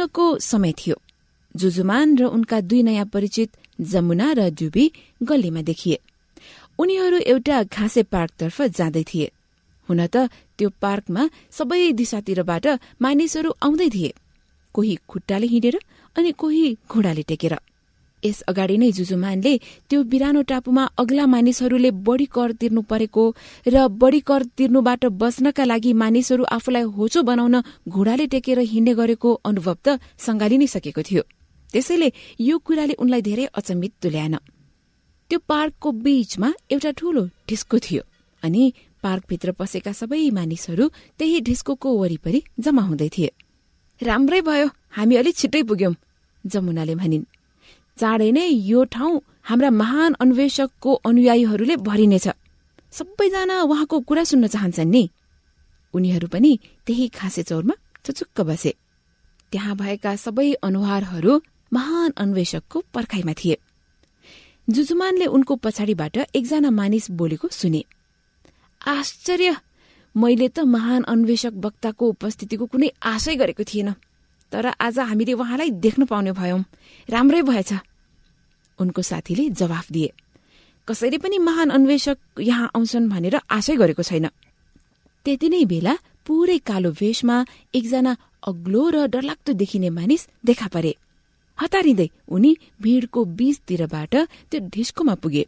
हिँड्नको समय थियो। जुजुमान र उनका दुई नयाँ परिचित जमुना र ड्युबी गल्लीमा देखिए। उनीहरू एउटा घाँसे पार्कतर्फ जाँदै थिए। हुन त त्यो पार्कमा सबै दिशातिरबाट मानिसहरू आउँदै थिए। कोही खुट्टाले हिँडेर अनि कोही घोडाले टेकेर। यस अगाडि नै जुजुमानले त्यो बिरानो टापुमा अग्ला मानिसहरूले बढ़ी कर तिर्नु परेको र बढ़ी कर तिर्नुबाट बस्नका लागि मानिसहरू आफूलाई होचो बनाउन घोडाले टेकेर हिँड्ने गरेको अनुभव त संगाली नै सकेको थियो। त्यसैले यो कुराले उनलाई धेरै अचम्मित तुल्याएन। त्यो पार्कको बीचमा एउटा ठूलो ढिस्को थियो अनि पार्कभित्र पसेका सबै मानिसहरू त्यही ढिस्को वरिपरि जम्मा हुँदै थिए। राम्रै भयो हामी अलिक छिट्टै पुग्यौं जमुनाले भनिन्। चाँडै नै यो ठाउँ हाम्रा महान अन्वेषकको अनुयायीहरूले भरिनेछ। सबैजना उहाँको कुरा सुन्न चाहन्छन् नि। उनीहरू पनि त्यही खासे चौरमा चुचुक्क बसे। त्यहाँ भएका सबै अनुहारहरू महान अन्वेषकको पर्खाइमा थिए। जुजुमानले उनको पछाडिबाट एकजना मानिस बोलेको सुने। आश्चर्य! मैले त महान अन्वेषक वक्ताको उपस्थितिको कुनै आशै गरेको थिएन। तर आज हामीले उहाँलाई देख्न पाउने भयौं। राम्रै भएछ। उनको साथीले जवाफ दिए। कसैले पनि महान अन्वेषक यहाँ आउँछन् भनेर आशै गरेको छैन। त्यति नै बेला पूरै कालो वेशमा एकजना अग्लो र डरलाग्दो देखिने मानिस देखा परे। हतारिँदै उनी भीड़को बीचतिरबाट त्यो ढिस्कोमा पुगे।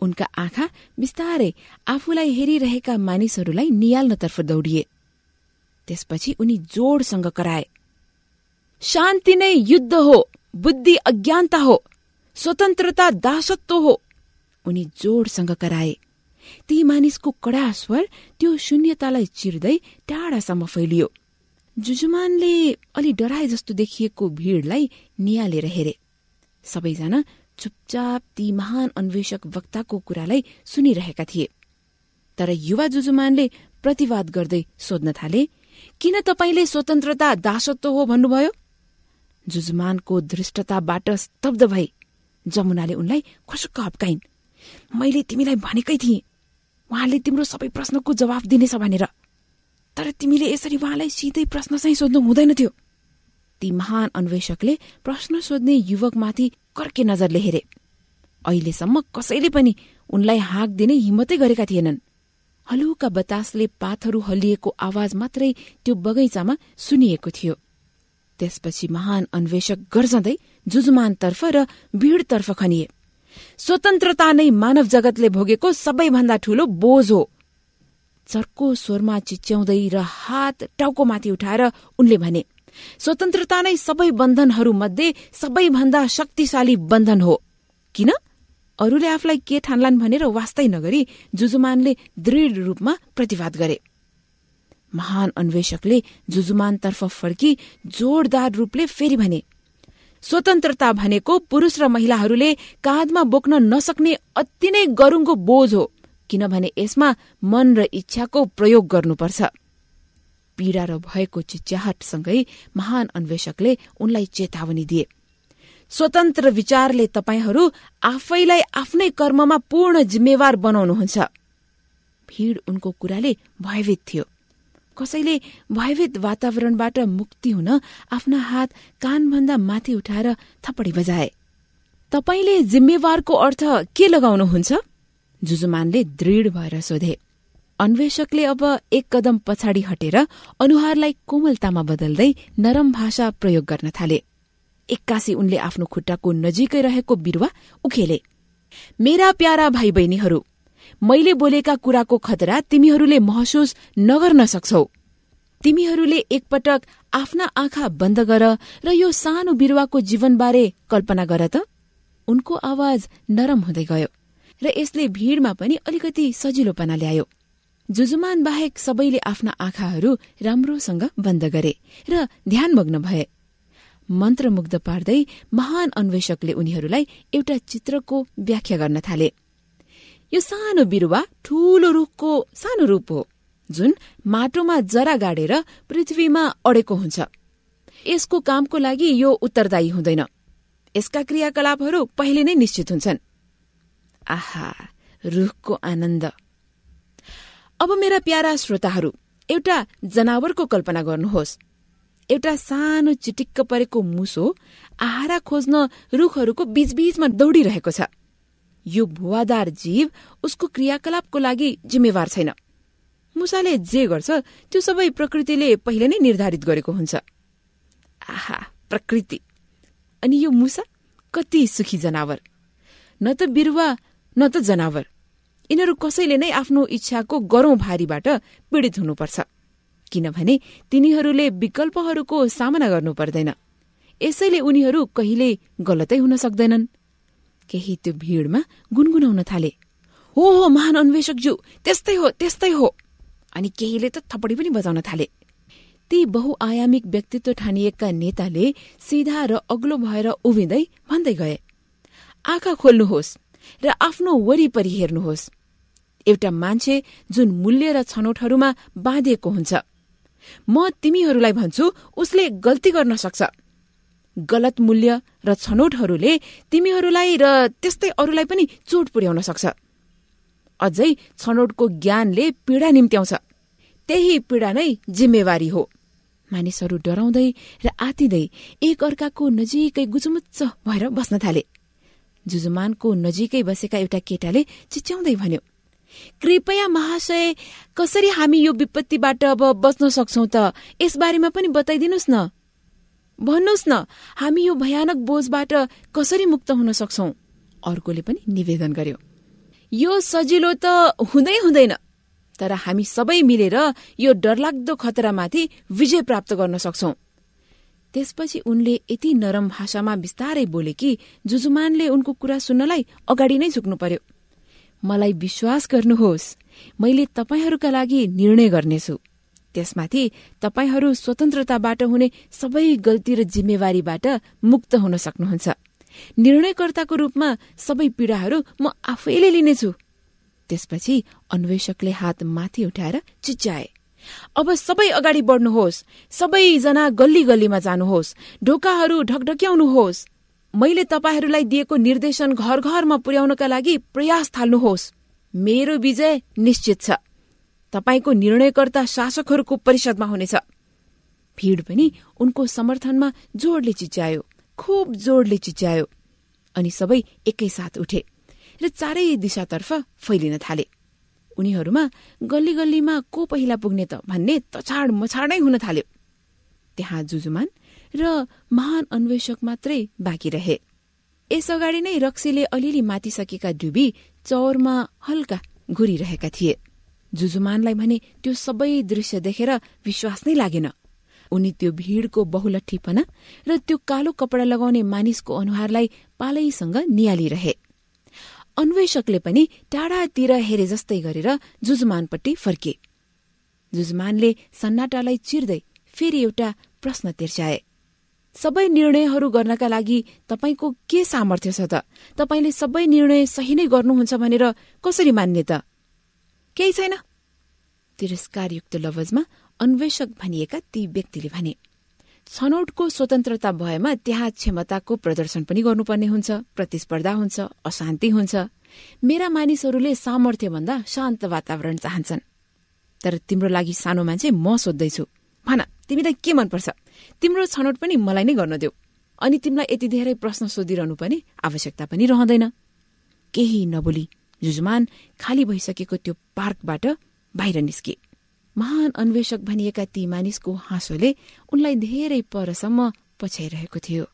उनका आँखा बिस्तारै आफूलाई हेरिरहेका मानिसहरूलाई निहाल्नतर्फ दौडिए। त्यसपछि उनी जोडसँग कराए शान्ति नै युद्ध हो बुद्धि अज्ञानता हो। स्वतन्त्रता दासत्व हो। उनी जोडसँग कराए। ती मानिसको कडा स्वर त्यो शून्यतालाई चिर्दै टाढासम्म फैलियो। जुजुमानले अलि डराए जस्तो देखिएको भीड़लाई निहालेर हेरे। सबैजना चुपचाप ती महान अन्वेषक वक्ताको कुरालाई सुनिरहेका थिए। तर युवा जुजुमानले प्रतिवाद गर्दै सोध्न थाले किन तपाईँले स्वतन्त्रता दासत्व हो भन्नुभयो? जुजुमानको दृष्टताबाट स्तब्ध भई जमुनाले उनलाई खुसुक्क हप्काइन् मैले तिमीलाई भनेकै थिएँ। उहाँले तिम्रो सबै प्रश्नको जवाफ दिनेछ भनेर। तर तिमीले यसरी उहाँलाई सिधै प्रश्न चाहिँ सोध्नु हुँदैन थियो। ती महान अन्वेषकले प्रश्न सोध्ने युवकमाथि कर्के नजरले हेरे। अहिलेसम्म कसैले पनि उनलाई हाक दिने हिम्मतै गरेका थिएनन्। हलुका बतासले पातहरू हल्लिएको आवाज मात्रै त्यो बगैँचामा सुनिएको थियो। त्यसपछि महान अन्वेषक गर्जँदै जुजुमानतर्फ र भीड़तर्फ खनिए। स्वतन्त्रता नै मानव जगतले भोगेको सबैभन्दा ठूलो बोझ हो। चर्को स्वरमा चिच्याउँदै र हात टाउकोमाथि उठाएर उनले भने स्वतन्त्रता नै सबै बन्धनहरू मध्ये सबैभन्दा शक्तिशाली बन्धन हो। किन? अरूले आफूलाई के ठान्लान् भनेर वास्तै नगरी जुजुमानले दृढ रूपमा प्रतिवाद गरे। महान अन्वेषकले जुजुमानतर्फ फर्की जोरदार रूपले फेरि भने स्वतन्त्रता भनेको पुरूष र महिलाहरूले काँधमा बोक्न नसक्ने अति नै गरूङको बोझ हो किनभने यसमा मन र इच्छाको प्रयोग गर्नुपर्छ। पीड़ा र भएको चिच्याहटसँगै महान अन्वेषकले उनलाई चेतावनी दिए। स्वतन्त्र विचारले तपाईँहरू आफैलाई आफ्नै कर्ममा पूर्ण जिम्मेवार बनाउनुहुन्छ। भीड़ उनको कुराले भयभीत थियो। कसैले भयभीत वातावरणबाट मुक्ति हुन आफ्ना हात कानभन्दा माथि उठाएर थपडी बजाए। तपाईँले जिम्मेवारको अर्थ के लगाउनुहुन्छ? जुजुमानले दृढ भएर सोधे। अन्वेषकले अब एक कदम पछाडि हटेर अनुहारलाई कोमलतामा बदल्दै नरम भाषा प्रयोग गर्न थाले। एक्कासी उनले आफ्नो खुट्टाको नजिकै रहेको बिरुवा उखेले। मेरा प्यारा भाइ बहिनीहरू मैले बोलेका कुराको खतरा तिमीहरूले महसुस नगर्न सक्छौ। तिमीहरूले एकपटक आफ्ना आँखा बन्द गर र यो सानो बिरुवाको जीवनबारे कल्पना गर त। उनको आवाज नरम हुँदै गयो र यसले भीड़मा पनि अलिकति सजिलोपना ल्यायो। जुजुमान बाहेक सबैले आफ्ना आँखाहरू राम्रोसँग बन्द गरे र ध्यानमग्न भए। मन्त्रमुग्ध पार्दै महान अन्वेषकले उनीहरूलाई एउटा चित्रको व्याख्या गर्न थाले। यो सानो बिरुवा ठूलो रूखको सानो रूप हो जुन माटोमा जरा गाडेर पृथ्वीमा अडेको हुन्छ। यसको कामको लागि यो उत्तरदायी हुँदैन। यसका क्रियाकलापहरू पहिले नै निश्चित हुन्छन्। आहा रूखको आनन्द। अब मेरा प्यारा श्रोताहरू एउटा जनावरको कल्पना गर्नुहोस्। एउटा सानो चिटिक्क परेको मुसो आहारा खोज्न रुखहरूको बीचबीचमा दौडिरहेको छ। यो भुवादार जीव उसको क्रियाकलापको लागि जिम्मेवार छैन। मुसाले जे गर्छ त्यो सबै प्रकृतिले पहिले नै निर्धारित गरेको हुन्छ। आहा प्रकृति। अनि यो मुसा कति सुखी जनावर। न त बिरुवा न त जनावर। यिनीहरू कसैले नै आफ्नो इच्छाको गरौं भारीबाट पीड़ित हुनुपर्छ। किनभने तिनीहरूले विकल्पहरूको सामना गर्नु पर्दैन। यसैले उनीहरू कहिले गलतै हुन सक्दैनन्। केही त्यो भीड़मा गुनगुनाउन थाले। हो हो महान अन्वेषकज्यू त्यस्तै हो त्यस्तै हो। अनि केहीले त थपडी पनि बजाउन थाले। ती बहुआयामिक व्यक्तित्व ठानिएका नेताले सिधा र अग्लो भएर उभिँदै भन्दै गए आँखा खोल्नुहोस् र आफ्नो वरिपरि हेर्नुहोस्। एउटा मान्छे जुन मूल्य र छनौटहरूमा बाँधिएको हुन्छ। म तिमीहरूलाई भन्छु उसले गल्ती गर्न सक्छ। गलत मूल्य र छनौटहरूले तिमीहरूलाई र त्यस्तै अरूलाई पनि चोट पुर्याउन सक्छ। अझै छनौटको ज्ञानले पीड़ा निम्त्याउँछ। त्यही पीड़ा नै जिम्मेवारी हो। मानिसहरू डराउँदै र आतिँदै एक अर्काको नजिकै गुचमुच्च भएर बस्न थाले। जुजुमानको नजिकै बसेका एउटा केटाले चिच्याउँदै भन्यो कृपया महाशय कसरी हामी यो विपत्तिबाट अब बच्न सक्छौ त? यसबारेमा पनि बताइदिनुहोस् न। भन्नुहोस् न हामी यो भयानक बोझबाट कसरी मुक्त हुन सक्छौ? अर्कोले पनि निवेदन गर्यो। यो सजिलो त हुँदै हुँदैन तर हामी सबै मिलेर यो डरलाग्दो खतरामाथि विजय प्राप्त गर्न सक्छौ। त्यसपछि उनले यति नरम भाषामा बिस्तारै बोले कि जुजुमानले उनको कुरा सुन्नलाई अगाडि नै झुक्नु पर्यो। मलाई विश्वास गर्नुहोस् मैले तपाईँहरूका लागि निर्णय गर्नेछु। त्यसमाथि तपाईँहरू स्वतन्त्रताबाट हुने सबै गल्ती र जिम्मेवारीबाट मुक्त हुन सक्नुहुन्छ। निर्णयकर्ताको रूपमा सबै पीड़ाहरू म आफैले लिनेछु। त्यसपछि अन्वेषकले हात माथि उठाएर चिच्याए। अब सबै अगाडि बढ्नुहोस्। सबैजना गल्ली गल्लीमा जानुहोस्। ढोकाहरू ढकढक्याउनुहोस्। मैले तपाईँहरूलाई दिएको निर्देशन घर घरमा पुर्याउनका लागि प्रयास थाल्नुहोस्। मेरो विजय निश्चित छ। तपाईँको निर्णयकर्ता शासकहरूको परिषदमा हुनेछ। भीड़ पनि उनको समर्थनमा जोडले चिच्यायो खुब जोडले चिच्यायो। अनि सबै एकैसाथ उठे र चारै दिशातर्फ फैलिन थाले। उनीहरूमा गल्ली गल्लीमा को पहिला पुग्ने त भन्ने तछाड मछाडै हुन थाल्यो। त्यहाँ जुजुमान र महान अन्वेषक मात्रै बाँकी रहे। यसअगाडि नै रक्सीले अलिअलि मातिसकेका डुबी चौरमा हल्का घुरिरहेका थिए। जुजुमानलाई भने त्यो सबै दृश्य देखेर विश्वास नै लागेन। उनी त्यो भीड़को बहुलठीपना र त्यो कालो कपडा लगाउने मानिसको अनुहारलाई पालैसँग निहालिरहे अन्वेषकले पनि टाढातिर हेरे जस्तै गरेर जुजुमानपट्टि फर्के। जुजुमानले सन्नाटालाई चिर्दै फेरि एउटा प्रश्न तिर्स्याए सबै निर्णयहरू गर्नका लागि तपाईँको के सामर्थ्य छ त? तपाईँले सबै निर्णय सही नै गर्नुहुन्छ भनेर कसरी मान्ने त? केही छैन। तिरस्कारयुक्त लवजमा अन्वेषक भनिएका ती व्यक्तिले भने छनौटको स्वतन्त्रता भएमा त्यहाँ क्षमताको प्रदर्शन पनि गर्नुपर्ने हुन्छ प्रतिस्पर्धा हुन्छ अशान्ति हुन्छ। मेरा मानिसहरूले सामर्थ्य भन्दा शान्त वातावरण चाहन्छन्। तर तिम्रो लागि सानो मान्छे म सोध्दैछु। भन तिमीलाई के मनपर्छ? तिम्रो छनौट पनि मलाई नै गर्न देऊ। अनि तिमीलाई यति धेरै प्रश्न सोधिरहनु पनि आवश्यकता पनि रहँदैन। केही नबोली। जुजुमान खाली भइसकेको त्यो पार्कबाट बाहिर निस्के। महान अन्वेषक भनिएका ती मानिसको हाँसोले उनलाई धेरै परसम्म पछ्याइरहेको थियो।